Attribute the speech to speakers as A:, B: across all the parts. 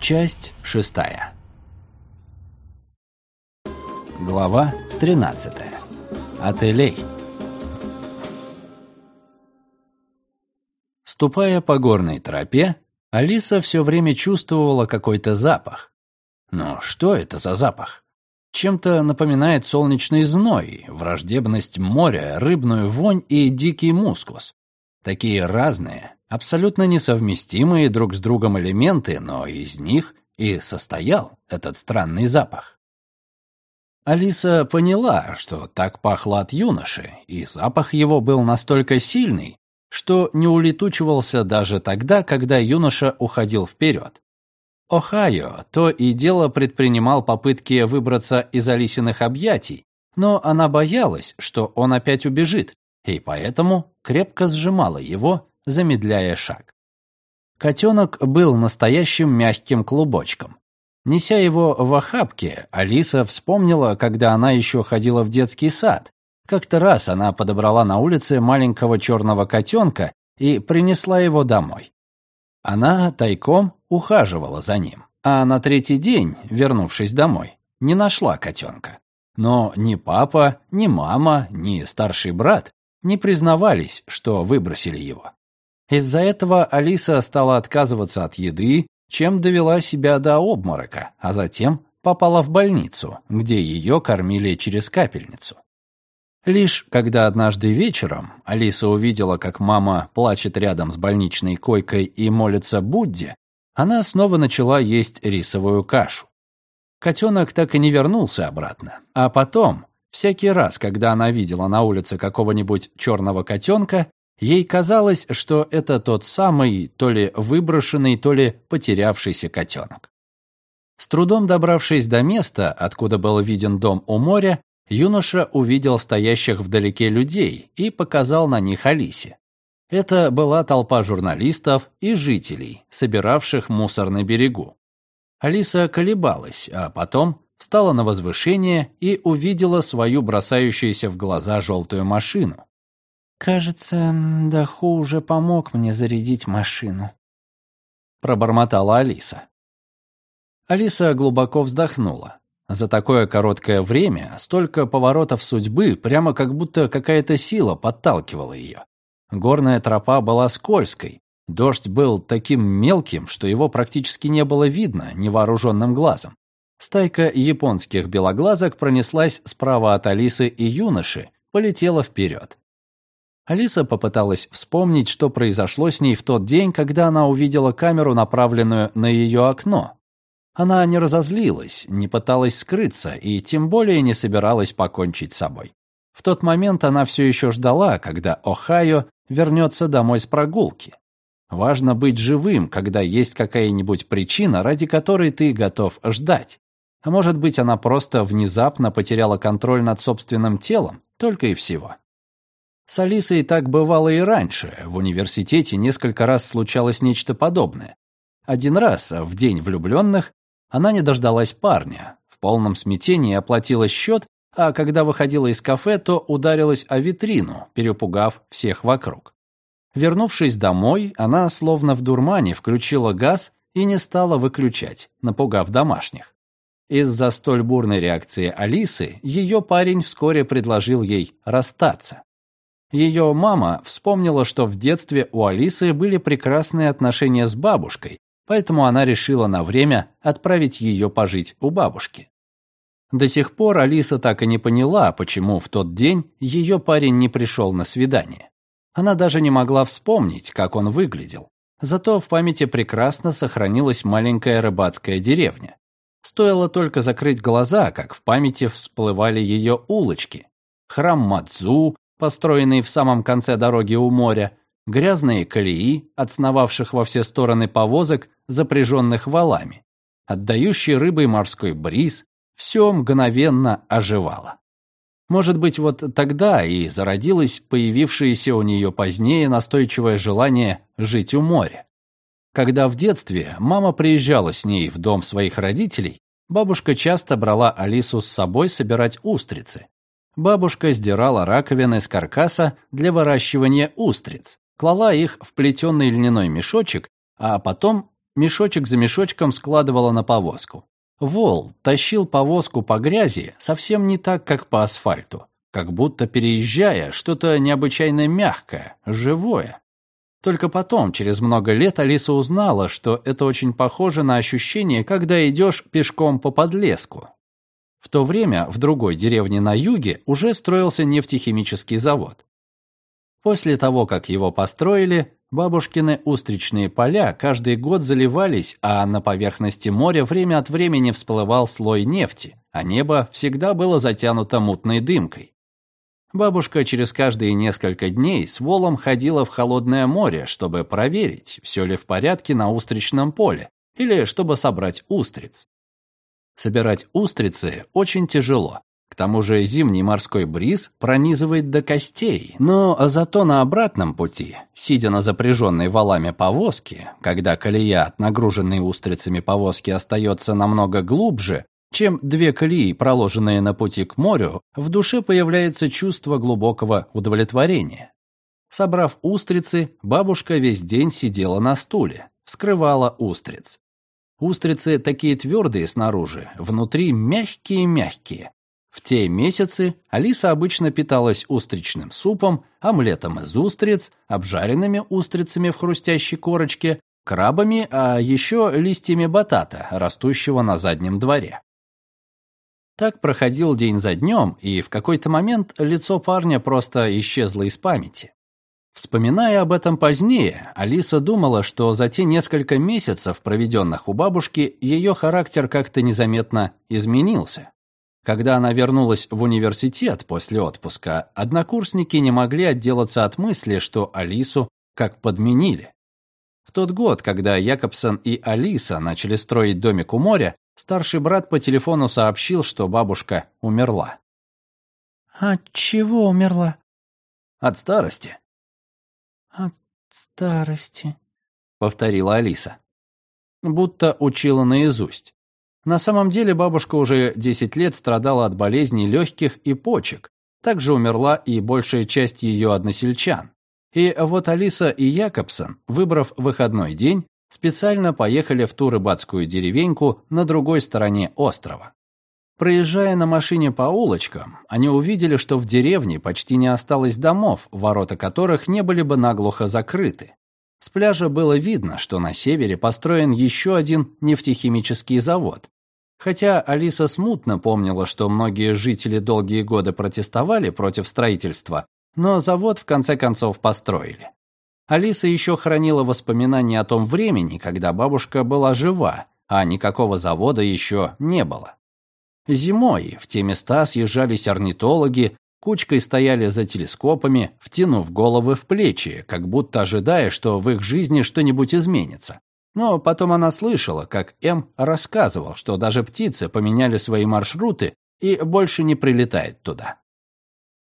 A: Часть шестая. Глава 13. Отелей. Ступая по горной тропе, Алиса все время чувствовала какой-то запах. Но что это за запах? Чем-то напоминает солнечный зной, враждебность моря, рыбную вонь и дикий мускус. Такие разные, абсолютно несовместимые друг с другом элементы, но из них и состоял этот странный запах. Алиса поняла, что так пахло от юноши, и запах его был настолько сильный, что не улетучивался даже тогда, когда юноша уходил вперед. Охайо то и дело предпринимал попытки выбраться из Алисиных объятий, но она боялась, что он опять убежит, и поэтому крепко сжимала его, замедляя шаг. Котенок был настоящим мягким клубочком. Неся его в охапке, Алиса вспомнила, когда она еще ходила в детский сад. Как-то раз она подобрала на улице маленького черного котенка и принесла его домой. Она тайком ухаживала за ним, а на третий день, вернувшись домой, не нашла котенка. Но ни папа, ни мама, ни старший брат не признавались, что выбросили его. Из-за этого Алиса стала отказываться от еды, чем довела себя до обморока, а затем попала в больницу, где ее кормили через капельницу. Лишь когда однажды вечером Алиса увидела, как мама плачет рядом с больничной койкой и молится Будде, она снова начала есть рисовую кашу. Котенок так и не вернулся обратно. А потом, всякий раз, когда она видела на улице какого-нибудь черного котенка, ей казалось, что это тот самый, то ли выброшенный, то ли потерявшийся котенок. С трудом добравшись до места, откуда был виден дом у моря, юноша увидел стоящих вдалеке людей и показал на них Алисе. Это была толпа журналистов и жителей, собиравших мусор на берегу. Алиса колебалась, а потом встала на возвышение и увидела свою бросающуюся в глаза желтую машину.
B: «Кажется, Даху уже помог мне зарядить машину», —
A: пробормотала Алиса. Алиса глубоко вздохнула. За такое короткое время столько поворотов судьбы, прямо как будто какая-то сила подталкивала ее. Горная тропа была скользкой, дождь был таким мелким, что его практически не было видно невооруженным глазом. Стайка японских белоглазок пронеслась справа от Алисы и юноши, полетела вперед. Алиса попыталась вспомнить, что произошло с ней в тот день, когда она увидела камеру, направленную на ее окно. Она не разозлилась, не пыталась скрыться и тем более не собиралась покончить с собой. В тот момент она все еще ждала, когда Охайо вернется домой с прогулки. Важно быть живым, когда есть какая-нибудь причина, ради которой ты готов ждать. А может быть, она просто внезапно потеряла контроль над собственным телом, только и всего. С Алисой так бывало и раньше. В университете несколько раз случалось нечто подобное. Один раз, в день влюбленных, она не дождалась парня, в полном смятении оплатила счет, а когда выходила из кафе, то ударилась о витрину, перепугав всех вокруг. Вернувшись домой, она, словно в дурмане, включила газ и не стала выключать, напугав домашних. Из-за столь бурной реакции Алисы ее парень вскоре предложил ей расстаться. Ее мама вспомнила, что в детстве у Алисы были прекрасные отношения с бабушкой, поэтому она решила на время отправить ее пожить у бабушки. До сих пор Алиса так и не поняла, почему в тот день ее парень не пришел на свидание. Она даже не могла вспомнить, как он выглядел. Зато в памяти прекрасно сохранилась маленькая рыбацкая деревня. Стоило только закрыть глаза, как в памяти всплывали ее улочки. Храм Мадзу, построенный в самом конце дороги у моря, грязные колеи, отсновавших во все стороны повозок, запряженных валами, отдающий рыбой морской бриз, все мгновенно оживало. Может быть, вот тогда и зародилось появившееся у нее позднее настойчивое желание жить у моря. Когда в детстве мама приезжала с ней в дом своих родителей, бабушка часто брала Алису с собой собирать устрицы. Бабушка сдирала раковины с каркаса для выращивания устриц, клала их в плетеный льняной мешочек, а потом мешочек за мешочком складывала на повозку. Вол тащил повозку по грязи совсем не так, как по асфальту, как будто переезжая что-то необычайно мягкое, живое. Только потом, через много лет, Алиса узнала, что это очень похоже на ощущение, когда идешь пешком по подлеску. В то время в другой деревне на юге уже строился нефтехимический завод. После того, как его построили, Бабушкины устричные поля каждый год заливались, а на поверхности моря время от времени всплывал слой нефти, а небо всегда было затянуто мутной дымкой. Бабушка через каждые несколько дней с волом ходила в холодное море, чтобы проверить, все ли в порядке на устричном поле, или чтобы собрать устриц. Собирать устрицы очень тяжело. К тому же зимний морской бриз пронизывает до костей, но зато на обратном пути, сидя на запряженной валами повозке, когда колея от нагруженной устрицами повозки остается намного глубже, чем две колеи, проложенные на пути к морю, в душе появляется чувство глубокого удовлетворения. Собрав устрицы, бабушка весь день сидела на стуле, вскрывала устриц. Устрицы такие твердые снаружи, внутри мягкие-мягкие, в те месяцы Алиса обычно питалась устричным супом, омлетом из устриц, обжаренными устрицами в хрустящей корочке, крабами, а еще листьями батата, растущего на заднем дворе. Так проходил день за днем, и в какой-то момент лицо парня просто исчезло из памяти. Вспоминая об этом позднее, Алиса думала, что за те несколько месяцев, проведенных у бабушки, ее характер как-то незаметно изменился. Когда она вернулась в университет после отпуска, однокурсники не могли отделаться от мысли, что Алису как подменили. В тот год, когда Якобсон и Алиса начали строить домик у моря, старший брат по телефону сообщил, что бабушка умерла.
B: «От чего умерла?»
A: «От старости».
B: «От старости», —
A: повторила Алиса. Будто учила наизусть. На самом деле бабушка уже 10 лет страдала от болезней легких и почек. Также умерла и большая часть ее односельчан. И вот Алиса и Якобсон, выбрав выходной день, специально поехали в ту рыбацкую деревеньку на другой стороне острова. Проезжая на машине по улочкам, они увидели, что в деревне почти не осталось домов, ворота которых не были бы наглухо закрыты. С пляжа было видно, что на севере построен еще один нефтехимический завод. Хотя Алиса смутно помнила, что многие жители долгие годы протестовали против строительства, но завод в конце концов построили. Алиса еще хранила воспоминания о том времени, когда бабушка была жива, а никакого завода еще не было. Зимой в те места съезжались орнитологи, Кучкой стояли за телескопами, втянув головы в плечи, как будто ожидая, что в их жизни что-нибудь изменится. Но потом она слышала, как М рассказывал, что даже птицы поменяли свои маршруты и больше не прилетают туда.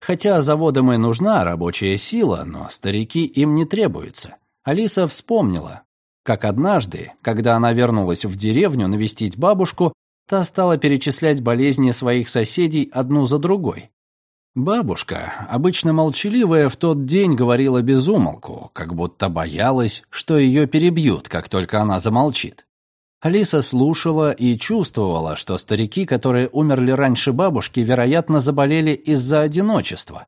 A: Хотя заводам и нужна рабочая сила, но старики им не требуются. Алиса вспомнила, как однажды, когда она вернулась в деревню навестить бабушку, та стала перечислять болезни своих соседей одну за другой. Бабушка, обычно молчаливая, в тот день говорила без умолку, как будто боялась, что ее перебьют, как только она замолчит. Алиса слушала и чувствовала, что старики, которые умерли раньше бабушки, вероятно, заболели из-за одиночества.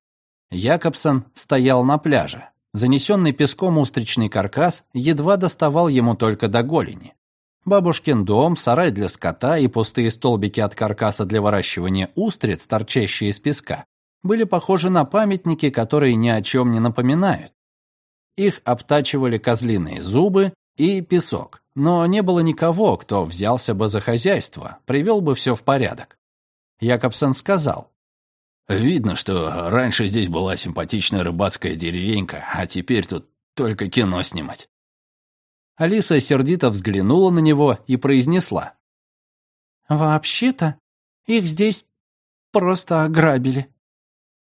A: Якобсон стоял на пляже. Занесенный песком устричный каркас едва доставал ему только до голени. Бабушкин дом, сарай для скота и пустые столбики от каркаса для выращивания устриц, торчащие из песка, были похожи на памятники, которые ни о чем не напоминают. Их обтачивали козлиные зубы и песок, но не было никого, кто взялся бы за хозяйство, привел бы все в порядок. Якобсон сказал, «Видно, что раньше здесь была симпатичная рыбацкая деревенька, а теперь тут только кино снимать». Алиса сердито взглянула на него и произнесла,
B: «Вообще-то их здесь просто ограбили».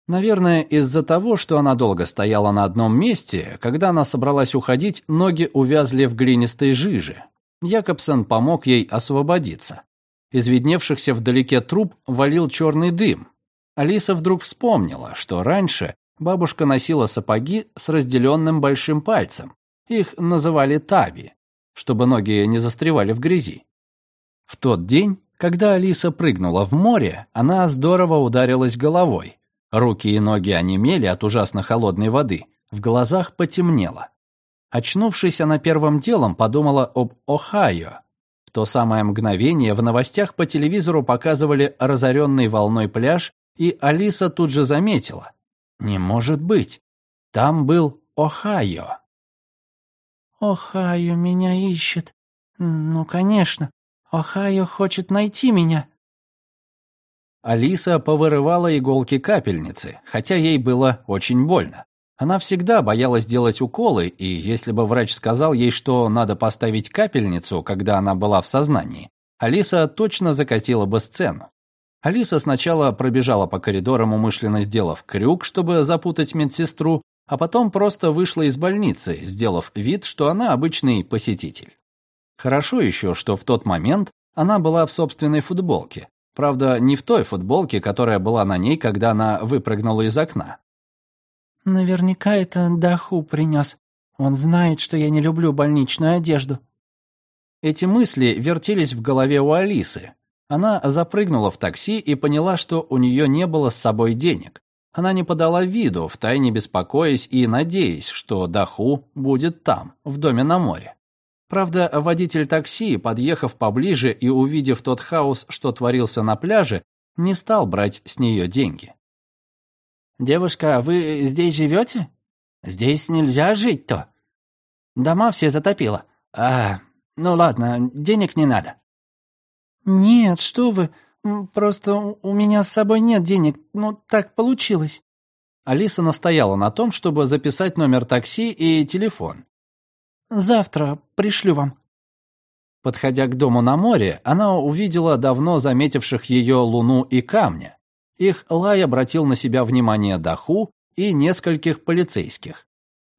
A: Наверное, из-за того, что она долго стояла на одном месте, когда она собралась уходить, ноги увязли в глинистой жиже. Якобсон помог ей освободиться. Из видневшихся вдалеке труб валил черный дым. Алиса вдруг вспомнила, что раньше бабушка носила сапоги с разделенным большим пальцем. Их называли таби. чтобы ноги не застревали в грязи. В тот день, когда Алиса прыгнула в море, она здорово ударилась головой. Руки и ноги онемели от ужасно холодной воды, в глазах потемнело. Очнувшись, она первым делом подумала об Ohio. В то самое мгновение в новостях по телевизору показывали разоренный волной пляж, и Алиса тут же заметила. Не может быть. Там был Ohio.
B: «Ohio меня ищет. Ну, конечно. Ohio хочет найти меня».
A: Алиса повырывала иголки капельницы, хотя ей было очень больно. Она всегда боялась делать уколы, и если бы врач сказал ей, что надо поставить капельницу, когда она была в сознании, Алиса точно закатила бы сцену. Алиса сначала пробежала по коридорам, умышленно сделав крюк, чтобы запутать медсестру, а потом просто вышла из больницы, сделав вид, что она обычный посетитель. Хорошо еще, что в тот момент она была в собственной футболке. Правда, не в той футболке, которая была на ней, когда она выпрыгнула из окна.
B: Наверняка это Даху принес. Он знает, что я не люблю больничную одежду.
A: Эти мысли вертелись в голове у Алисы. Она запрыгнула в такси и поняла, что у нее не было с собой денег. Она не подала виду, втайне беспокоясь и надеясь, что Даху будет там, в доме на море. Правда, водитель такси, подъехав поближе и увидев тот хаос, что творился на пляже, не стал брать с нее деньги.
B: «Девушка, вы здесь живете? Здесь нельзя жить-то. Дома все затопило. А, ну ладно, денег не надо». «Нет, что вы, просто у меня с собой нет денег, ну так получилось».
A: Алиса настояла на том, чтобы записать номер такси и телефон.
B: «Завтра пришлю вам».
A: Подходя к дому на море, она увидела давно заметивших ее луну и камня. Их лай обратил на себя внимание Даху и нескольких полицейских.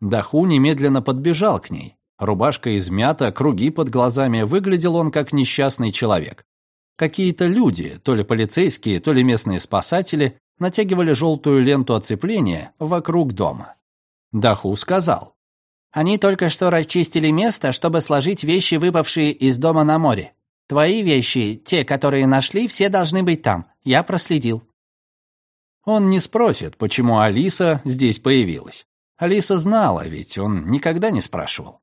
A: Даху немедленно подбежал к ней. Рубашка измята, круги под глазами, выглядел он как несчастный человек. Какие-то люди, то ли полицейские, то ли местные спасатели, натягивали желтую ленту оцепления вокруг дома. Даху сказал.
B: «Они только что расчистили место, чтобы сложить вещи, выпавшие из дома на море. Твои вещи, те, которые нашли, все должны быть там. Я проследил».
A: Он не спросит, почему Алиса здесь появилась. Алиса знала, ведь он никогда не спрашивал.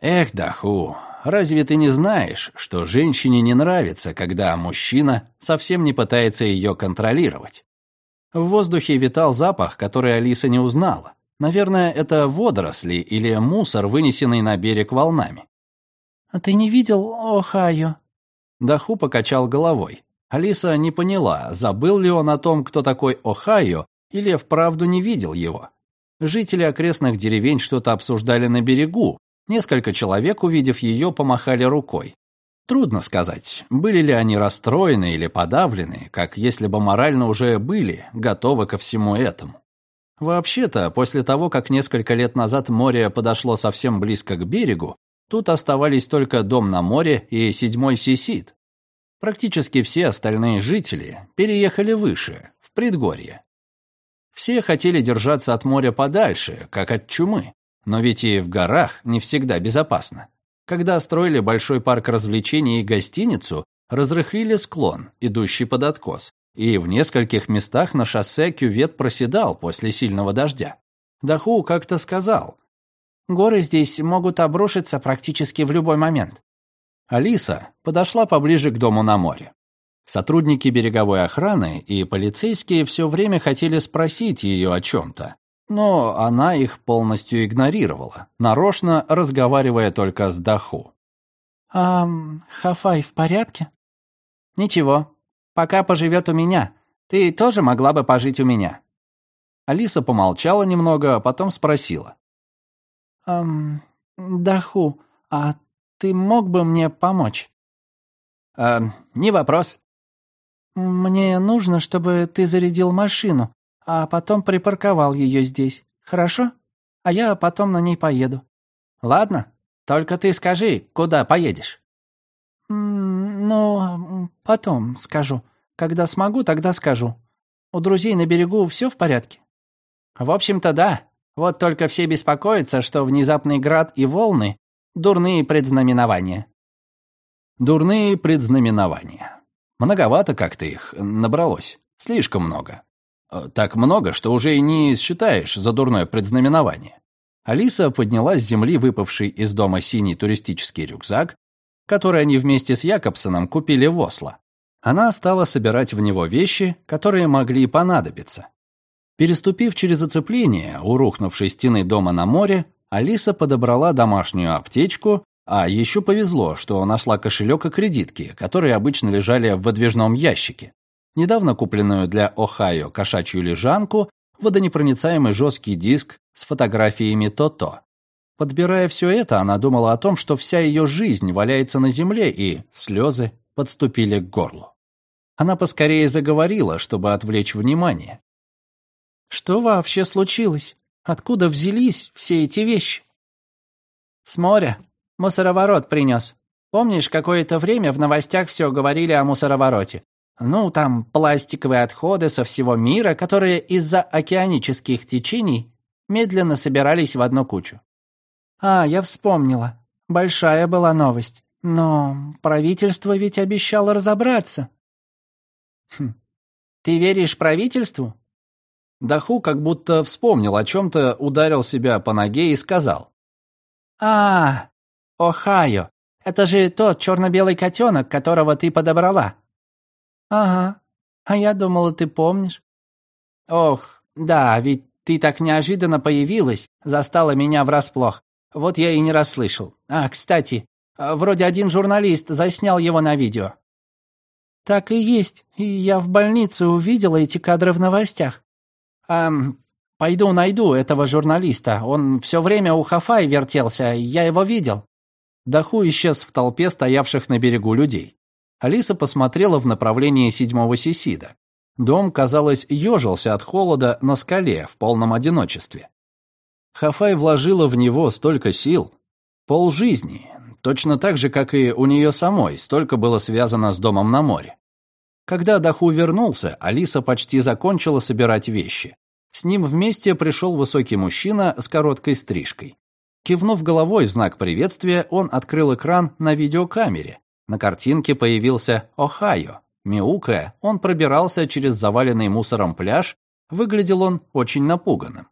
A: «Эх, Даху, разве ты не знаешь, что женщине не нравится, когда мужчина совсем не пытается ее контролировать?» В воздухе витал запах, который Алиса не узнала. Наверное, это водоросли или мусор, вынесенный на берег волнами.
B: «А ты не видел Охайо?»
A: Даху покачал головой. Алиса не поняла, забыл ли он о том, кто такой Охайо, или вправду не видел его. Жители окрестных деревень что-то обсуждали на берегу. Несколько человек, увидев ее, помахали рукой. Трудно сказать, были ли они расстроены или подавлены, как если бы морально уже были готовы ко всему этому. Вообще-то, после того, как несколько лет назад море подошло совсем близко к берегу, тут оставались только дом на море и седьмой сисит. Практически все остальные жители переехали выше, в предгорье. Все хотели держаться от моря подальше, как от чумы. Но ведь и в горах не всегда безопасно. Когда строили большой парк развлечений и гостиницу, разрыхлили склон, идущий под откос, и в нескольких местах на шоссе кювет проседал после сильного дождя. Даху как-то сказал,
B: «Горы здесь могут обрушиться практически в любой момент.
A: Алиса подошла поближе к дому на море. Сотрудники береговой охраны и полицейские все время хотели спросить ее о чем-то, но она их полностью игнорировала, нарочно разговаривая только с Даху.
B: «А Хафай в порядке?»
A: «Ничего, пока поживет у меня. Ты тоже могла бы пожить у меня». Алиса помолчала немного, а потом спросила.
B: «Эм, Даху, а ты мог бы мне помочь?»
A: «Э, не вопрос».
B: «Мне нужно, чтобы ты зарядил машину, а потом припарковал ее здесь, хорошо? А я потом на ней поеду».
A: «Ладно, только ты скажи, куда поедешь?»
B: «Ну, потом скажу. Когда смогу, тогда скажу. У друзей на берегу все в порядке?»
A: «В общем-то, да. Вот только все беспокоятся, что внезапный град и волны
B: Дурные предзнаменования».
A: Дурные предзнаменования. Многовато как-то их набралось. Слишком много. Э, так много, что уже и не считаешь за дурное предзнаменование. Алиса подняла с земли выпавший из дома синий туристический рюкзак, который они вместе с Якобсоном купили в Осло. Она стала собирать в него вещи, которые могли понадобиться. Переступив через оцепление у рухнувшей стены дома на море, Алиса подобрала домашнюю аптечку, а еще повезло, что нашла кошелек и кредитки, которые обычно лежали в выдвижном ящике. Недавно купленную для Ohio кошачью лежанку, водонепроницаемый жесткий диск с фотографиями То-То. Подбирая все это, она думала о том, что вся ее жизнь валяется на земле, и слезы подступили к горлу. Она поскорее заговорила, чтобы отвлечь внимание.
B: «Что вообще случилось? Откуда взялись все эти вещи?» «С моря. Мусороворот принес. Помнишь, какое-то время в новостях все говорили о мусоровороте? Ну, там пластиковые отходы со всего мира, которые из-за океанических течений медленно собирались в одну кучу. А, я вспомнила. Большая была новость. Но правительство ведь обещало разобраться. Хм. Ты веришь правительству?
A: Даху как будто вспомнил о чем-то, ударил себя по ноге и сказал.
B: «А, Ohio. Это же тот черно-белый котенок, которого ты подобрала». «Ага. А я думала, ты помнишь». «Ох, да, ведь ты так неожиданно появилась, застала меня врасплох. Вот я и не расслышал. А, кстати, вроде один журналист заснял его на видео». «Так и есть. И я в больнице увидела эти кадры в новостях». «Эм, пойду найду этого журналиста. Он все время у Хафай вертелся, я его видел».
A: Даху исчез в толпе стоявших на берегу людей. Алиса посмотрела в направлении седьмого Сисида. Дом, казалось, ежился от холода на скале в полном одиночестве. Хафай вложила в него столько сил, полжизни, точно так же, как и у нее самой, столько было связано с домом на море. Когда Даху вернулся, Алиса почти закончила собирать вещи. С ним вместе пришел высокий мужчина с короткой стрижкой. Кивнув головой в знак приветствия, он открыл экран на видеокамере. На картинке появился Ohio, Мяукая, он пробирался через заваленный мусором пляж, выглядел он очень напуганным.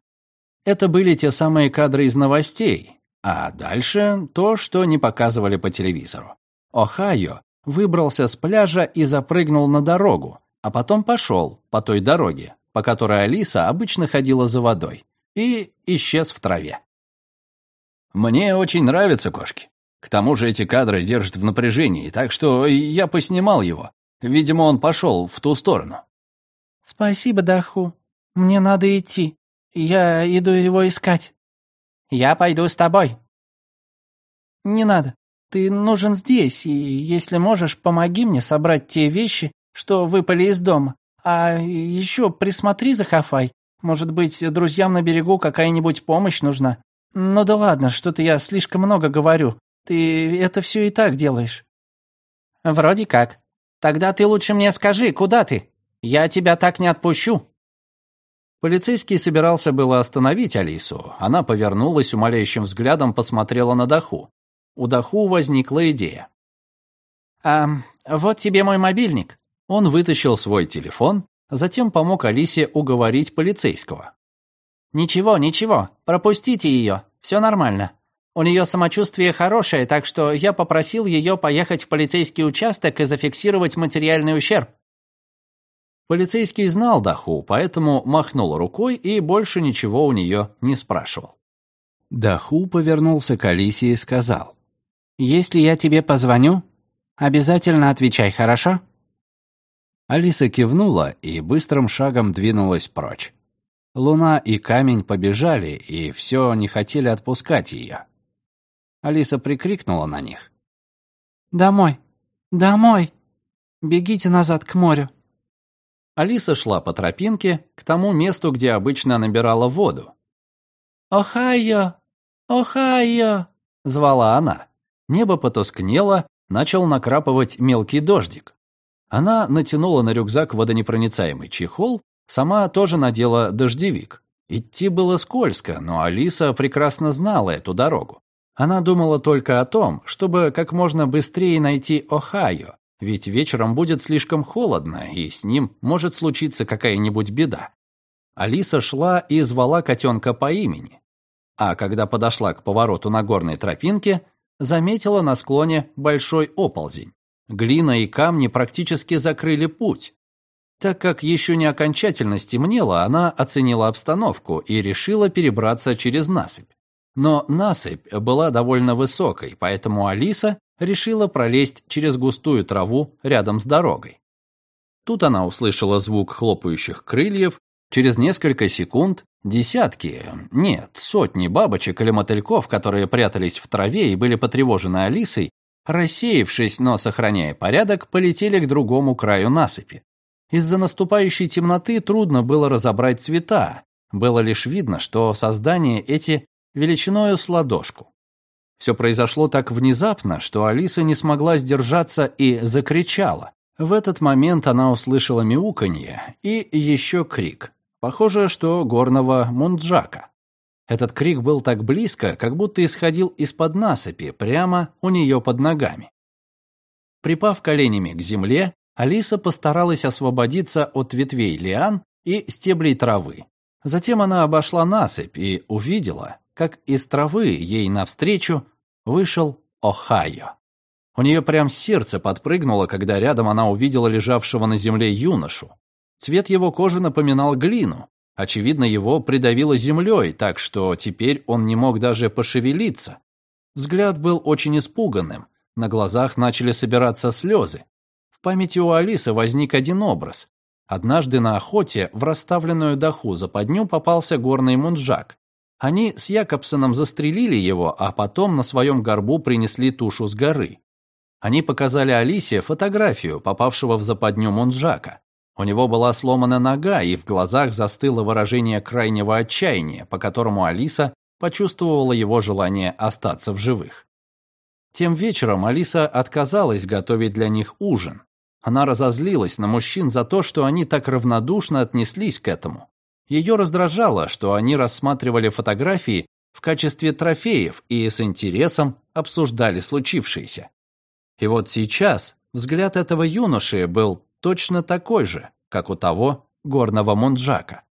A: Это были те самые кадры из новостей, а дальше то, что не показывали по телевизору. Охайо выбрался с пляжа и запрыгнул на дорогу, а потом пошел по той дороге, по которой Алиса обычно ходила за водой, и исчез в траве. «Мне очень нравятся кошки. К тому же эти кадры держат в напряжении, так что я поснимал его. Видимо, он пошел в ту сторону.
B: «Спасибо, Даху. Мне надо идти. Я иду его искать». «Я пойду с тобой». «Не надо. Ты нужен здесь, и, если можешь, помоги мне собрать те вещи, что выпали из дома. А еще присмотри за Хафай. Может быть, друзьям на берегу какая-нибудь помощь нужна. Ну да ладно, что-то я слишком много говорю. Ты это все и так делаешь». «Вроде как», Тогда ты лучше мне скажи, куда ты? Я тебя так не отпущу».
A: Полицейский собирался было остановить Алису. Она повернулась, умоляющим взглядом посмотрела на Даху. У Даху возникла идея.
B: «А, вот тебе мой мобильник».
A: Он вытащил свой телефон, затем помог Алисе уговорить полицейского.
B: «Ничего, ничего, пропустите ее, все нормально. У нее самочувствие хорошее, так что я попросил ее поехать в полицейский участок и зафиксировать материальный ущерб».
A: Полицейский знал Даху, поэтому махнул рукой и больше ничего у нее не спрашивал. Даху повернулся к Алисе и сказал.
B: «Если я тебе позвоню, обязательно отвечай, хорошо?»
A: Алиса кивнула и быстрым шагом двинулась прочь. Луна и камень побежали, и все не хотели отпускать ее. Алиса прикрикнула на них.
B: «Домой! Домой! Бегите назад к морю!»
A: Алиса шла по тропинке к тому месту, где обычно набирала воду.
B: «Охайо! Охайо!»
A: — звала она. Небо потускнело, начал накрапывать мелкий дождик. Она натянула на рюкзак водонепроницаемый чехол, сама тоже надела дождевик. Идти было скользко, но Алиса прекрасно знала эту дорогу. Она думала только о том, чтобы как можно быстрее найти Ohio, ведь вечером будет слишком холодно, и с ним может случиться какая-нибудь беда. Алиса шла и звала котенка по имени. А когда подошла к повороту на горной тропинке, заметила на склоне большой оползень. Глина и камни практически закрыли путь. Так как еще не окончательно стемнело, она оценила обстановку и решила перебраться через насыпь. Но насыпь была довольно высокой, поэтому Алиса решила пролезть через густую траву рядом с дорогой. Тут она услышала звук хлопающих крыльев, через несколько секунд десятки, нет, сотни бабочек или мотыльков, которые прятались в траве и были потревожены Алисой, рассеявшись, но сохраняя порядок, полетели к другому краю насыпи. Из-за наступающей темноты трудно было разобрать цвета, было лишь видно, что создания эти величиною с ладошку. Все произошло так внезапно, что Алиса не смогла сдержаться и закричала. В этот момент она услышала мяуканье и еще крик. Похоже, что горного мунджака. Этот крик был так близко, как будто исходил из-под насыпи, прямо у нее под ногами. Припав коленями к земле, Алиса постаралась освободиться от ветвей лиан и стеблей травы. Затем она обошла насыпь и увидела, как из травы ей навстречу вышел Охайо. У нее прям сердце подпрыгнуло, когда рядом она увидела лежавшего на земле юношу. Цвет его кожи напоминал глину. Очевидно, его придавило землей, так что теперь он не мог даже пошевелиться. Взгляд был очень испуганным, на глазах начали собираться слезы. В памяти у Алисы возник один образ. Однажды на охоте в расставленную даху западню попался горный мунджак. Они с Якобсоном застрелили его, а потом на своем горбу принесли тушу с горы. Они показали Алисе фотографию попавшего в западню Мунджака. У него была сломана нога, и в глазах застыло выражение крайнего отчаяния, по которому Алиса почувствовала его желание остаться в живых. Тем вечером Алиса отказалась готовить для них ужин. Она разозлилась на мужчин за то, что они так равнодушно отнеслись к этому. Ее раздражало, что они рассматривали фотографии в качестве трофеев и с интересом обсуждали случившееся. И вот сейчас взгляд этого юноши был точно такой же, как у того горного мунджака.